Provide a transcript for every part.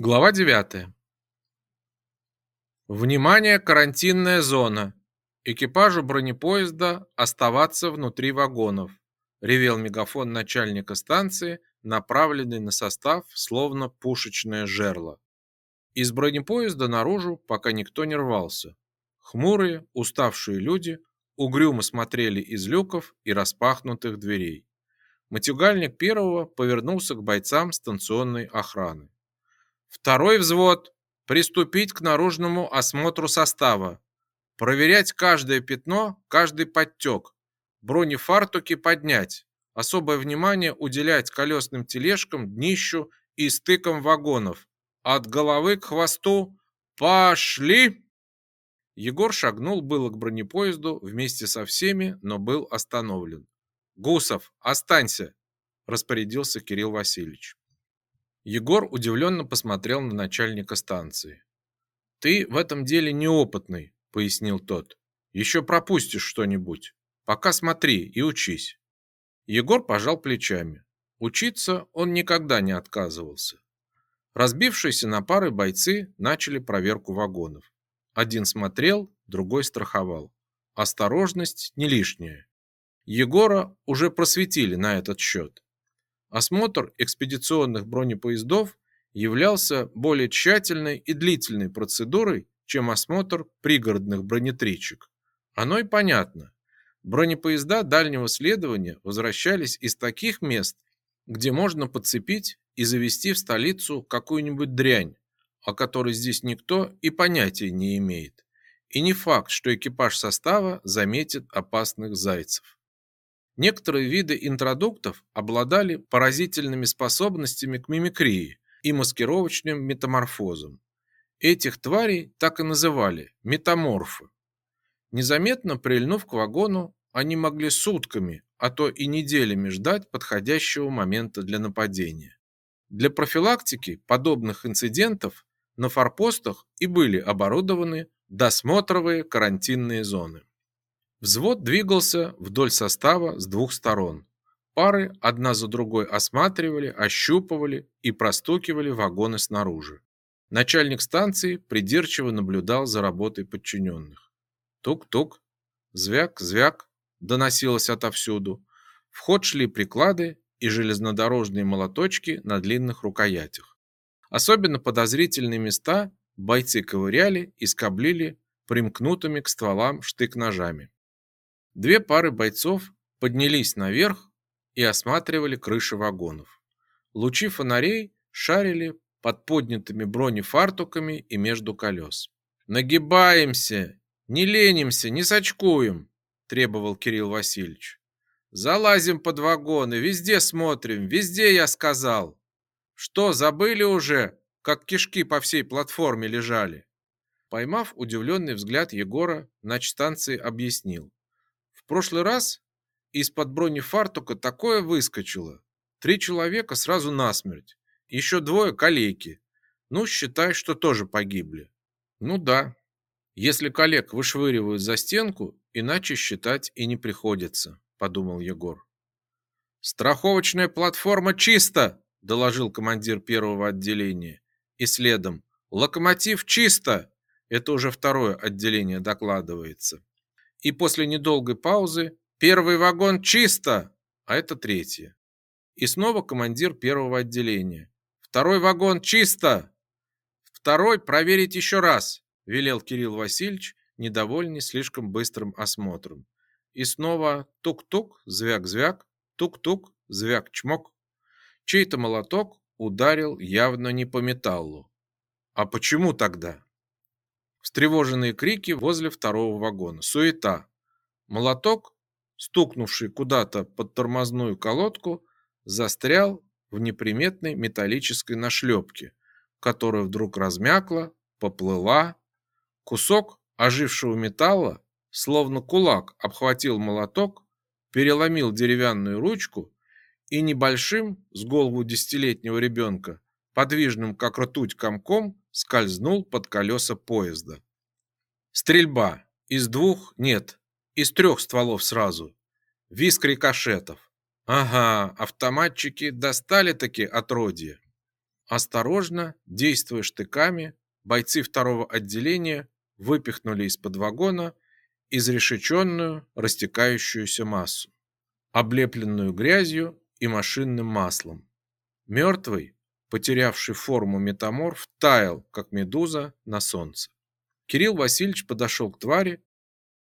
Глава 9. Внимание, карантинная зона. Экипажу бронепоезда оставаться внутри вагонов. Ревел мегафон начальника станции, направленный на состав, словно пушечное жерло. Из бронепоезда наружу пока никто не рвался. Хмурые, уставшие люди угрюмо смотрели из люков и распахнутых дверей. Матюгальник первого повернулся к бойцам станционной охраны. Второй взвод приступить к наружному осмотру состава. Проверять каждое пятно, каждый подтек. Бронефартуки поднять. Особое внимание уделять колесным тележкам, днищу и стыкам вагонов. От головы к хвосту пошли. Егор шагнул было к бронепоезду вместе со всеми, но был остановлен. Гусов, останься, распорядился Кирилл Васильевич. Егор удивленно посмотрел на начальника станции. Ты в этом деле неопытный, пояснил тот. Еще пропустишь что-нибудь. Пока смотри и учись. Егор пожал плечами. Учиться он никогда не отказывался. Разбившиеся на пары бойцы начали проверку вагонов. Один смотрел, другой страховал. Осторожность не лишняя. Егора уже просветили на этот счет. Осмотр экспедиционных бронепоездов являлся более тщательной и длительной процедурой, чем осмотр пригородных бронетричек. Оно и понятно. Бронепоезда дальнего следования возвращались из таких мест, где можно подцепить и завести в столицу какую-нибудь дрянь, о которой здесь никто и понятия не имеет. И не факт, что экипаж состава заметит опасных зайцев. Некоторые виды интродуктов обладали поразительными способностями к мимикрии и маскировочным метаморфозам. Этих тварей так и называли метаморфы. Незаметно прильнув к вагону, они могли сутками, а то и неделями ждать подходящего момента для нападения. Для профилактики подобных инцидентов на форпостах и были оборудованы досмотровые карантинные зоны. Взвод двигался вдоль состава с двух сторон. Пары одна за другой осматривали, ощупывали и простукивали вагоны снаружи. Начальник станции придирчиво наблюдал за работой подчиненных. Тук-тук, звяк-звяк доносилось отовсюду. В ход шли приклады и железнодорожные молоточки на длинных рукоятях. Особенно подозрительные места бойцы ковыряли и скоблили примкнутыми к стволам штык-ножами. Две пары бойцов поднялись наверх и осматривали крыши вагонов. Лучи фонарей шарили под поднятыми бронефартуками и между колес. «Нагибаемся! Не ленимся, не сочкуем!» – требовал Кирилл Васильевич. «Залазим под вагоны, везде смотрим, везде, я сказал!» «Что, забыли уже, как кишки по всей платформе лежали?» Поймав удивленный взгляд Егора, начстанции объяснил прошлый раз из-под бронефартука такое выскочило. Три человека сразу насмерть. Еще двое калеки. Ну, считай, что тоже погибли. Ну да. Если коллег вышвыривают за стенку, иначе считать и не приходится, подумал Егор. Страховочная платформа чисто, доложил командир первого отделения. И следом: локомотив чисто. Это уже второе отделение докладывается и после недолгой паузы «Первый вагон чисто!» А это третье. И снова командир первого отделения. «Второй вагон чисто!» «Второй проверить еще раз!» велел Кирилл Васильевич, недовольный слишком быстрым осмотром. И снова тук-тук, звяк-звяк, тук-тук, звяк-чмок. Чей-то молоток ударил явно не по металлу. А почему тогда? Встревоженные крики возле второго вагона. Суета. Молоток, стукнувший куда-то под тормозную колодку, застрял в неприметной металлической нашлепке, которая вдруг размякла, поплыла. Кусок ожившего металла, словно кулак, обхватил молоток, переломил деревянную ручку и небольшим, с голову десятилетнего ребенка, подвижным как ртуть комком, скользнул под колеса поезда. Стрельба. Из двух, нет, из трех стволов сразу. Виск рикошетов. Ага, автоматчики достали таки отродье. Осторожно, действуя штыками, бойцы второго отделения выпихнули из-под вагона изрешеченную, растекающуюся массу, облепленную грязью и машинным маслом. Мертвый, потерявший форму метаморф, таял, как медуза на солнце. Кирилл Васильевич подошел к твари,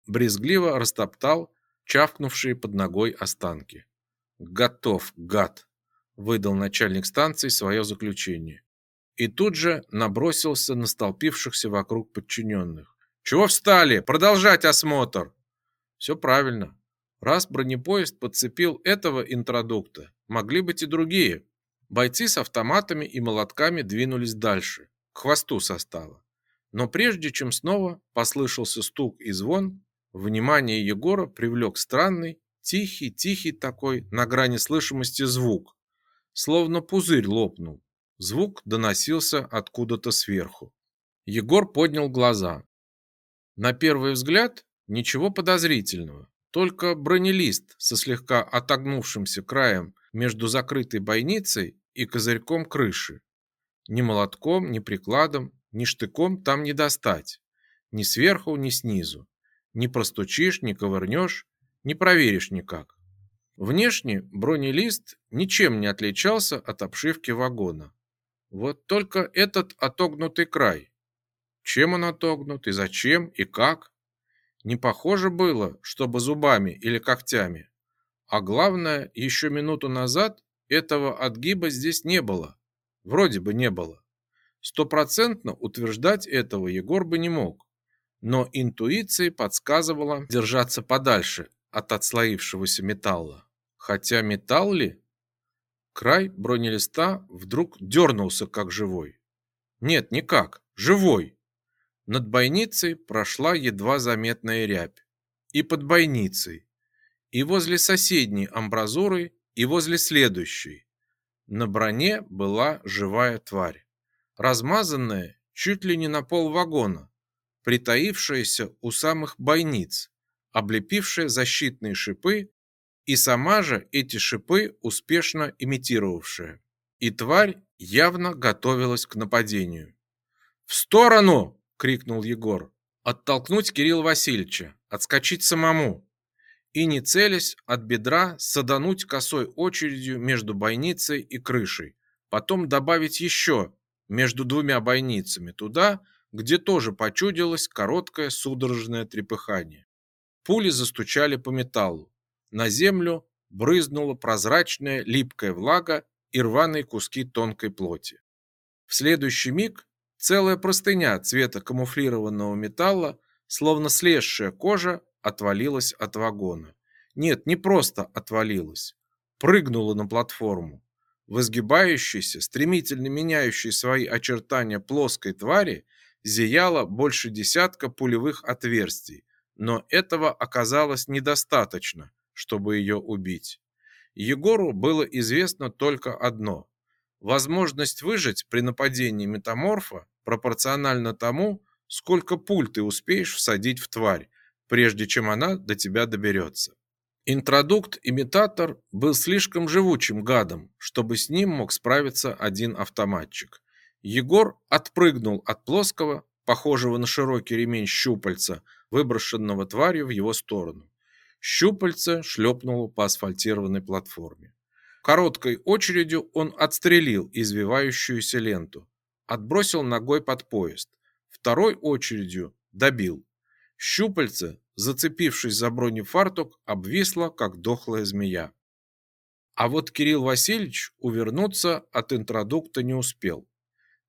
брезгливо растоптал чавкнувшие под ногой останки. «Готов, гад!» – выдал начальник станции свое заключение. И тут же набросился на столпившихся вокруг подчиненных. «Чего встали? Продолжать осмотр!» «Все правильно. Раз бронепоезд подцепил этого интродукта, могли быть и другие». Бойцы с автоматами и молотками двинулись дальше, к хвосту состава. Но прежде чем снова послышался стук и звон, внимание Егора привлек странный, тихий, тихий такой, на грани слышимости звук, словно пузырь лопнул. Звук доносился откуда-то сверху. Егор поднял глаза. На первый взгляд ничего подозрительного, только бронелист со слегка отогнувшимся краем между закрытой бойницей и козырьком крыши. Ни молотком, ни прикладом, ни штыком там не достать. Ни сверху, ни снизу. Не простучишь, не ковырнешь, не проверишь никак. Внешне бронелист ничем не отличался от обшивки вагона. Вот только этот отогнутый край. Чем он отогнут и зачем и как? Не похоже было, чтобы зубами или когтями. А главное, еще минуту назад этого отгиба здесь не было. Вроде бы не было. Стопроцентно утверждать этого Егор бы не мог. Но интуиция подсказывала держаться подальше от отслоившегося металла. Хотя металл ли? Край бронелиста вдруг дернулся как живой. Нет, никак, живой. Над бойницей прошла едва заметная рябь. И под бойницей, и возле соседней амбразуры, и возле следующей. На броне была живая тварь, размазанная чуть ли не на пол вагона, притаившаяся у самых бойниц, облепившая защитные шипы и сама же эти шипы успешно имитировавшая. И тварь явно готовилась к нападению. «В сторону!» — крикнул Егор. «Оттолкнуть Кирилла Васильевича, отскочить самому!» И, не целясь, от бедра садануть косой очередью между бойницей и крышей. Потом добавить еще между двумя бойницами туда, где тоже почудилось короткое судорожное трепыхание. Пули застучали по металлу. На землю брызнула прозрачная липкая влага и рваные куски тонкой плоти. В следующий миг целая простыня цвета камуфлированного металла, словно слезшая кожа, отвалилась от вагона. Нет, не просто отвалилась, прыгнула на платформу. В изгибающейся, стремительно меняющей свои очертания плоской твари зияло больше десятка пулевых отверстий, но этого оказалось недостаточно, чтобы ее убить. Егору было известно только одно. Возможность выжить при нападении метаморфа пропорциональна тому, сколько пуль ты успеешь всадить в тварь, прежде чем она до тебя доберется. Интродукт-имитатор был слишком живучим гадом, чтобы с ним мог справиться один автоматчик. Егор отпрыгнул от плоского, похожего на широкий ремень щупальца, выброшенного тварью в его сторону. Щупальце шлепнуло по асфальтированной платформе. Короткой очередью он отстрелил извивающуюся ленту, отбросил ногой под поезд. Второй очередью добил. Щупальце, зацепившись за бронефартук, обвисло, как дохлая змея. А вот Кирилл Васильевич увернуться от интродукта не успел.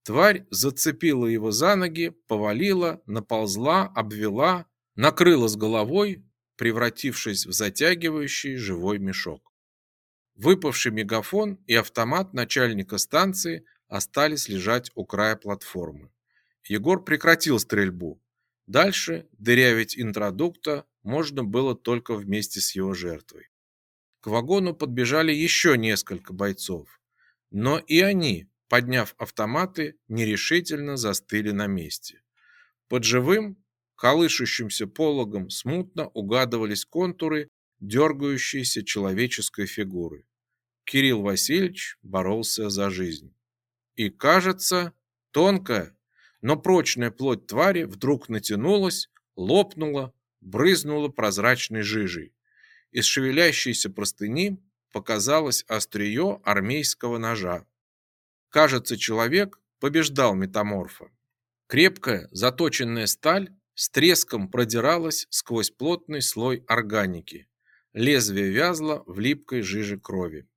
Тварь зацепила его за ноги, повалила, наползла, обвела, накрыла с головой, превратившись в затягивающий живой мешок. Выпавший мегафон и автомат начальника станции остались лежать у края платформы. Егор прекратил стрельбу. Дальше дырявить интродукта можно было только вместе с его жертвой. К вагону подбежали еще несколько бойцов, но и они, подняв автоматы, нерешительно застыли на месте. Под живым колышущимся пологом смутно угадывались контуры дергающейся человеческой фигуры. Кирилл Васильевич боролся за жизнь. И, кажется, тонкая, но прочная плоть твари вдруг натянулась, лопнула, брызнула прозрачной жижей. Из шевелящейся простыни показалось острие армейского ножа. Кажется, человек побеждал метаморфа. Крепкая, заточенная сталь с треском продиралась сквозь плотный слой органики. Лезвие вязло в липкой жиже крови.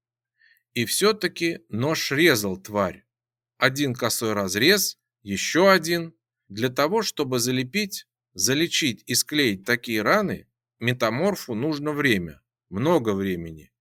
И все-таки нож резал тварь. Один косой разрез, еще один. Для того, чтобы залепить, залечить и склеить такие раны, метаморфу нужно время, много времени.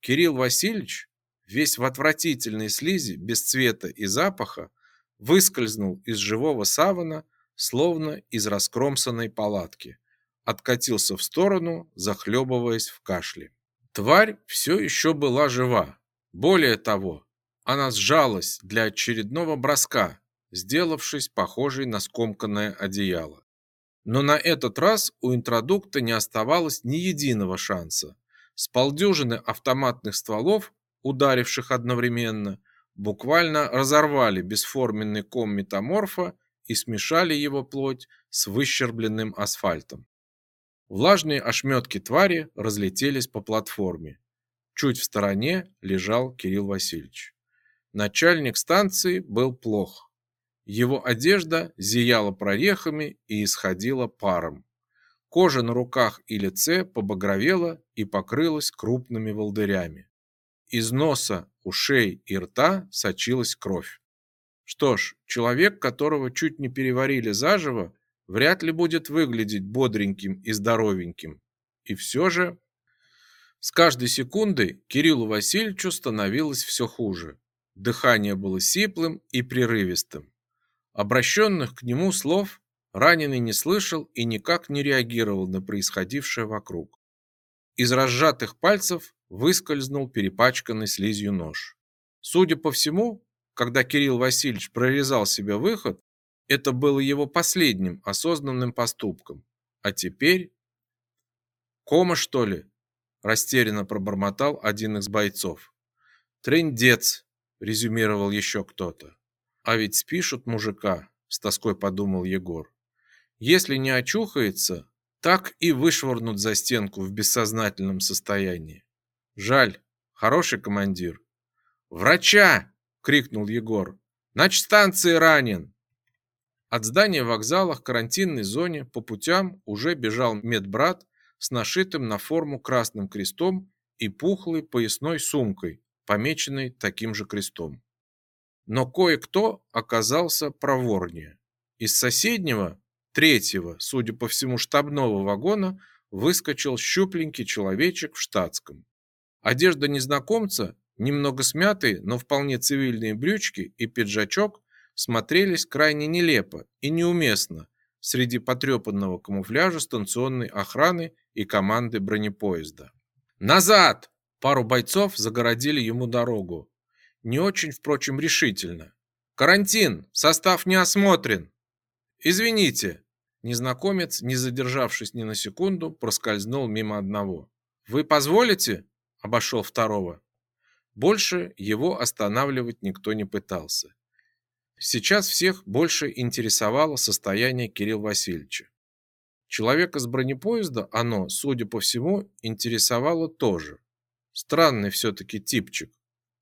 Кирилл Васильевич, весь в отвратительной слизи, без цвета и запаха, выскользнул из живого савана, словно из раскромсанной палатки, откатился в сторону, захлебываясь в кашле. Тварь все еще была жива. Более того, она сжалась для очередного броска, сделавшись похожей на скомканное одеяло. Но на этот раз у интродукта не оставалось ни единого шанса. С полдюжины автоматных стволов, ударивших одновременно, буквально разорвали бесформенный ком метаморфа и смешали его плоть с выщербленным асфальтом. Влажные ошметки твари разлетелись по платформе. Чуть в стороне лежал Кирилл Васильевич. Начальник станции был плох. Его одежда зияла прорехами и исходила паром. Кожа на руках и лице побагровела и покрылась крупными волдырями. Из носа, ушей и рта сочилась кровь. Что ж, человек, которого чуть не переварили заживо, вряд ли будет выглядеть бодреньким и здоровеньким. И все же... С каждой секундой Кириллу Васильевичу становилось все хуже. Дыхание было сиплым и прерывистым. Обращенных к нему слов раненый не слышал и никак не реагировал на происходившее вокруг. Из разжатых пальцев выскользнул перепачканный слизью нож. Судя по всему, когда Кирилл Васильевич прорезал себе выход, это было его последним осознанным поступком. А теперь... «Кома, что ли?» – растерянно пробормотал один из бойцов. «Трындец», – резюмировал еще кто-то. А ведь спишут мужика, с тоской подумал Егор. Если не очухается, так и вышвырнут за стенку в бессознательном состоянии. Жаль, хороший командир. Врача! крикнул Егор. На станции ранен. От здания вокзала к карантинной зоне по путям уже бежал медбрат с нашитым на форму красным крестом и пухлой поясной сумкой, помеченной таким же крестом. Но кое-кто оказался проворнее. Из соседнего, третьего, судя по всему, штабного вагона выскочил щупленький человечек в штатском. Одежда незнакомца, немного смятые, но вполне цивильные брючки и пиджачок смотрелись крайне нелепо и неуместно среди потрепанного камуфляжа станционной охраны и команды бронепоезда. «Назад!» Пару бойцов загородили ему дорогу, не очень, впрочем, решительно. «Карантин! Состав не осмотрен!» «Извините!» Незнакомец, не задержавшись ни на секунду, проскользнул мимо одного. «Вы позволите?» – обошел второго. Больше его останавливать никто не пытался. Сейчас всех больше интересовало состояние Кирилла Васильевича. Человека с бронепоезда оно, судя по всему, интересовало тоже. Странный все-таки типчик,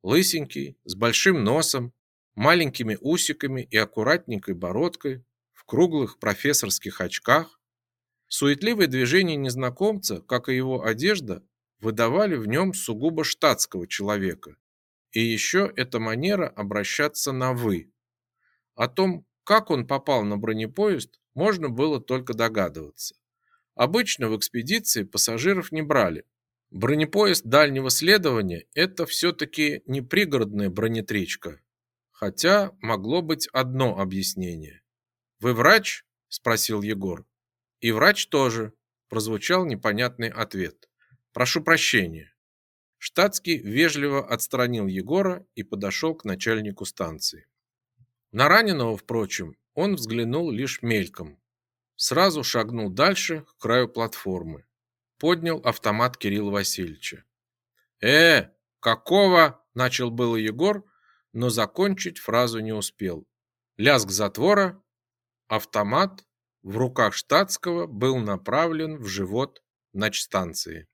лысенький, с большим носом, маленькими усиками и аккуратненькой бородкой, в круглых профессорских очках. Суетливые движения незнакомца, как и его одежда, выдавали в нем сугубо штатского человека. И еще эта манера обращаться на «вы». О том, как он попал на бронепоезд, можно было только догадываться. Обычно в экспедиции пассажиров не брали, Бронепоезд дальнего следования – это все-таки не пригородная бронетречка. Хотя могло быть одно объяснение. «Вы врач?» – спросил Егор. «И врач тоже», – прозвучал непонятный ответ. «Прошу прощения». Штатский вежливо отстранил Егора и подошел к начальнику станции. На раненого, впрочем, он взглянул лишь мельком. Сразу шагнул дальше, к краю платформы поднял автомат Кирилла Васильевича. «Э, какого?» – начал было Егор, но закончить фразу не успел. Лязг затвора, автомат в руках штатского был направлен в живот начстанции.